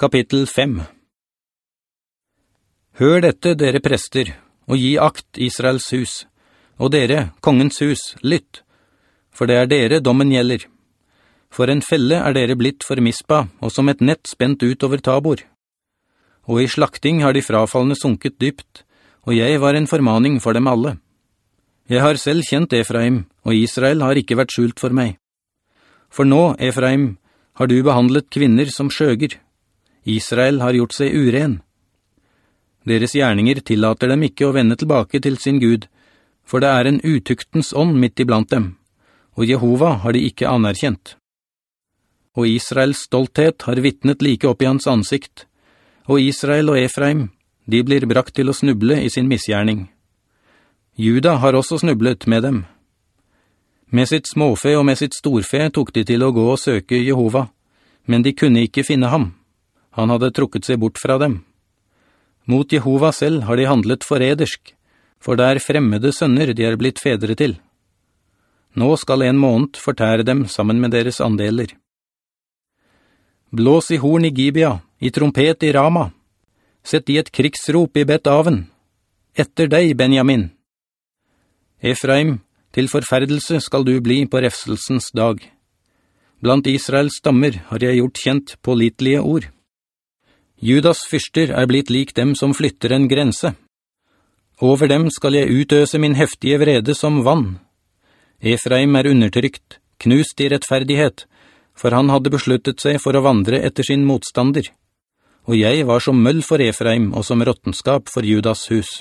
Kapittel 5 Hør dette, dere prester, og gi akt Israels hus, og dere, kongens hus, lytt, for det er dere dommen gjelder. For en felle er dere blitt for mispa, og som et nett spent ut over tabor. Og i slakting har de frafallende sunket dypt, og jeg var en formaning for dem alle. Jeg har selv kjent Efraim, og Israel har ikke vært skjult for meg. For nå, Efraim, har du behandlet kvinner som skjøger, Israel har gjort seg uren. Deres gjerninger tillater dem ikke å vende tilbake til sin Gud, for det er en utuktens ånd midt iblant dem, og Jehova har de ikke anerkjent. Og Israels stolthet har vittnet like opp i hans ansikt, og Israel og Efraim, de blir brakt til å snuble i sin misgjerning. Juda har også snublet med dem. Med sitt småfe og med sitt storfe tok de til å gå og søke Jehova, men de kunne ikke finne ham. Han hadde trukket seg bort fra dem. Mot Jehova selv har de handlet foredersk, for det er fremmede sønner de er blitt fedre til. Nå skal en måned fortære dem sammen med deres andeler. Blås i horn i Gibia, i trompet i Rama. Sett i et krigsrop i Bet-Aven. Etter deg, Benjamin. Efraim, til forferdelse skal du bli på refselsens dag. Blant Israels stammer har jeg gjort kjent pålitelige ord. Judas fyrster er blitt lik dem som flytter en grense. Over dem skal jeg utøse min heftige vrede som vann. Efraim er undertrykt, knust i rettferdighet, for han hadde besluttet seg for å vandre etter sin motstander. Og jeg var som møll for Efraim og som råttenskap for Judas hus.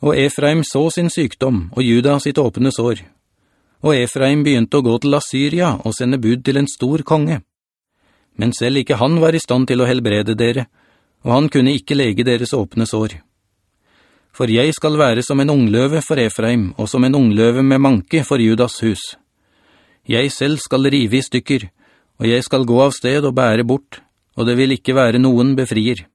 Og Efraim så sin sykdom og Juda sitt åpne sår. Og Efraim begynte å gå til Assyria og sende bud til en stor konge men selv ikke han var i stand til å helbrede dere, og han kunne ikke lege deres åpne sår. For jeg skal være som en ungløve for Efraim, og som en ungløve med manke for Judas hus. Jeg selv skal rive i stykker, og jeg skal gå av sted og bære bort, og det vil ikke være noen befrier.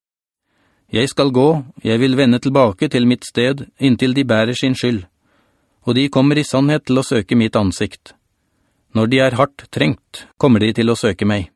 Jeg skal gå, jeg vil vende tilbake til mitt sted, inntil de bærer sin skyld, og de kommer i sannhet til å søke mitt ansikt. Når de er hardt trengt, kommer de til å søke meg.